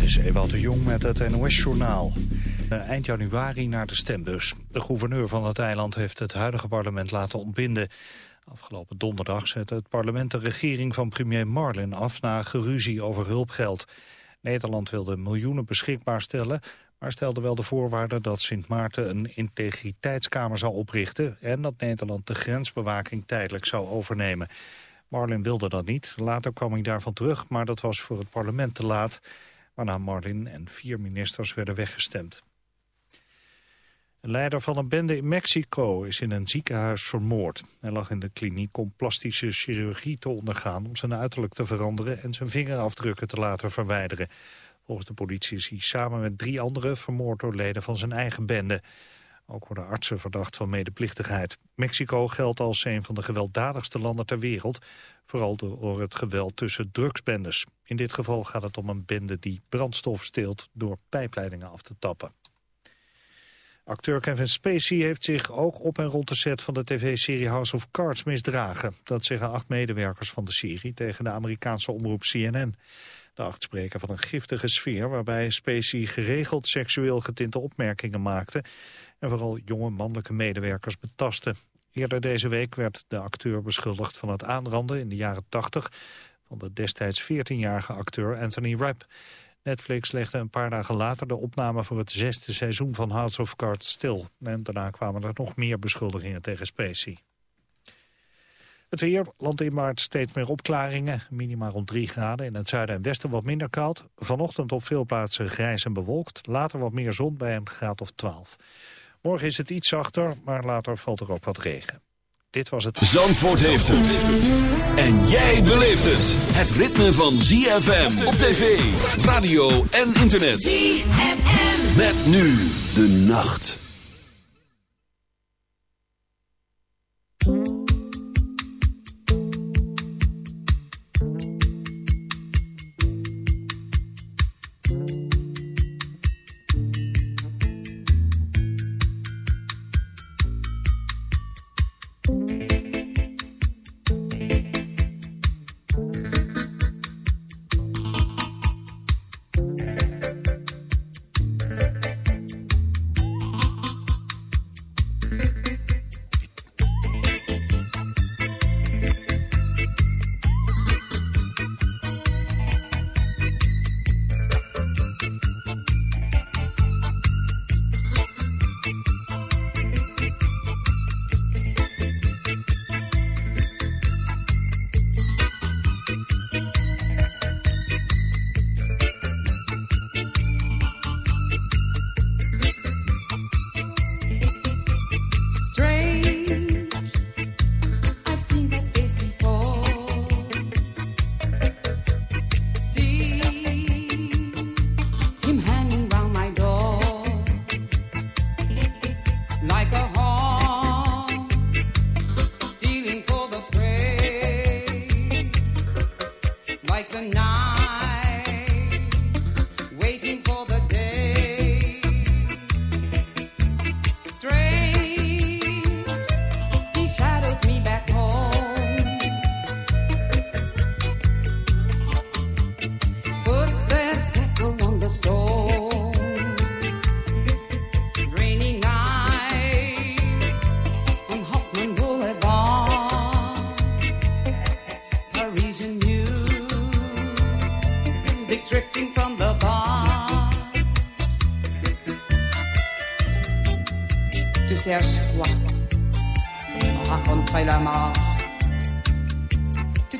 Dit is Ewout de Jong met het NOS-journaal. Eind januari naar de stembus. De gouverneur van het eiland heeft het huidige parlement laten ontbinden. Afgelopen donderdag zette het parlement de regering van premier Marlin af... na geruzie over hulpgeld. Nederland wilde miljoenen beschikbaar stellen... maar stelde wel de voorwaarde dat Sint Maarten een integriteitskamer zou oprichten... en dat Nederland de grensbewaking tijdelijk zou overnemen... Marlin wilde dat niet. Later kwam hij daarvan terug, maar dat was voor het parlement te laat. Waarna Marlin en vier ministers werden weggestemd. Een leider van een bende in Mexico is in een ziekenhuis vermoord. Hij lag in de kliniek om plastische chirurgie te ondergaan... om zijn uiterlijk te veranderen en zijn vingerafdrukken te laten verwijderen. Volgens de politie is hij samen met drie anderen vermoord door leden van zijn eigen bende. Ook worden artsen verdacht van medeplichtigheid. Mexico geldt als een van de gewelddadigste landen ter wereld. Vooral door het geweld tussen drugsbendes. In dit geval gaat het om een bende die brandstof steelt door pijpleidingen af te tappen. Acteur Kevin Spacey heeft zich ook op en rond de set van de tv-serie House of Cards misdragen. Dat zeggen acht medewerkers van de serie tegen de Amerikaanse omroep CNN. De acht spreken van een giftige sfeer waarbij Spacey geregeld seksueel getinte opmerkingen maakte en vooral jonge mannelijke medewerkers betasten. Eerder deze week werd de acteur beschuldigd van het aanranden in de jaren 80 van de destijds 14-jarige acteur Anthony Rapp. Netflix legde een paar dagen later de opname voor het zesde seizoen van House of Cards stil. En daarna kwamen er nog meer beschuldigingen tegen Spacey. Het weer, land in maart steeds meer opklaringen. Minima rond 3 graden. In het zuiden en westen wat minder koud. Vanochtend op veel plaatsen grijs en bewolkt. Later wat meer zon bij een graad of 12. Morgen is het iets zachter, maar later valt er ook wat regen. Dit was het... Zandvoort heeft het. En jij beleeft het. Het ritme van ZFM op tv, radio en internet. ZFM. Met nu de nacht.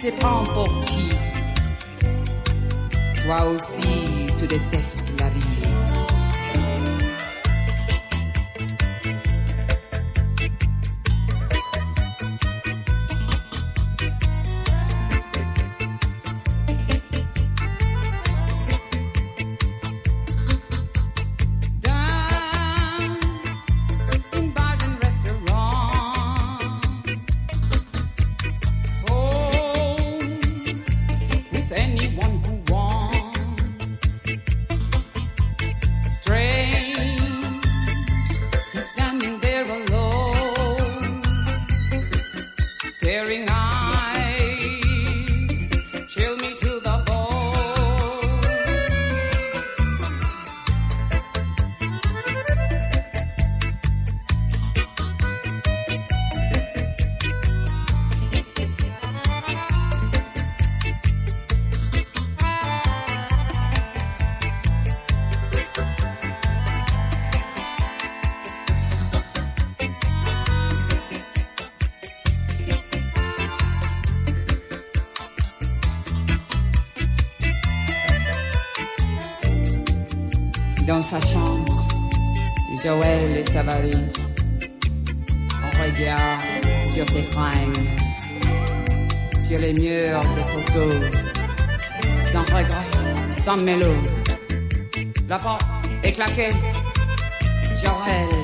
te prends pour qui? Toi aussi, tu détestes sa valise. On regarde sur ses fringues, sur les murs des photos, sans regret, sans mélo. La porte est claquée, Joël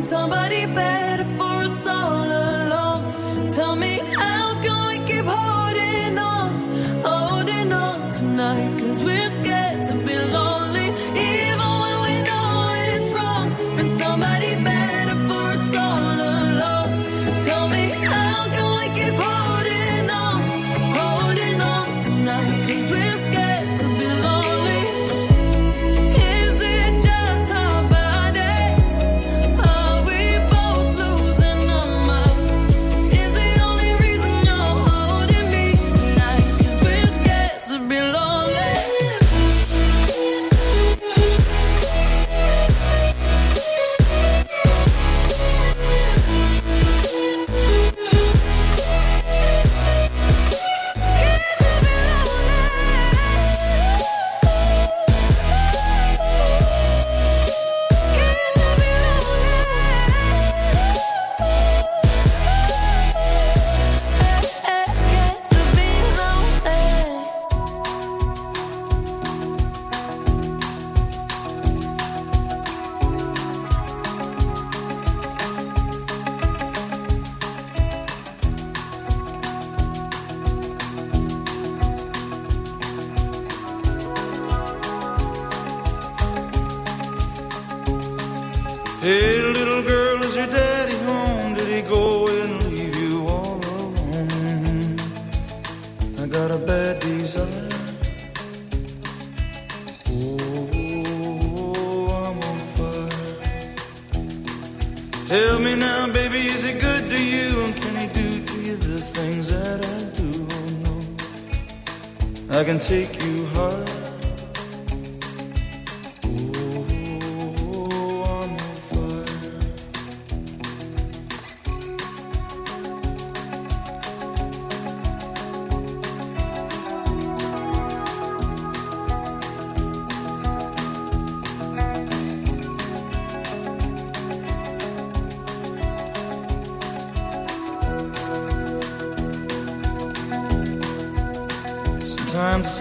somebody better for us all alone. I can take you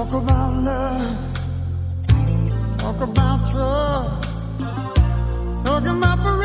Talk about love. Talk about trust. Talk about forever.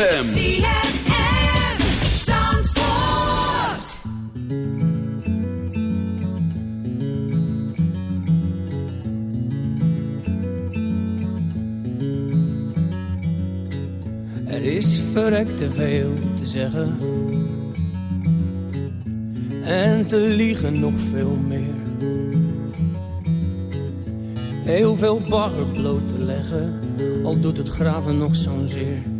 ZFM. zand voort. Er is verrekte veel te zeggen. En te liegen nog veel meer. Heel veel bagger bloot te leggen, al doet het graven nog zo'n zeer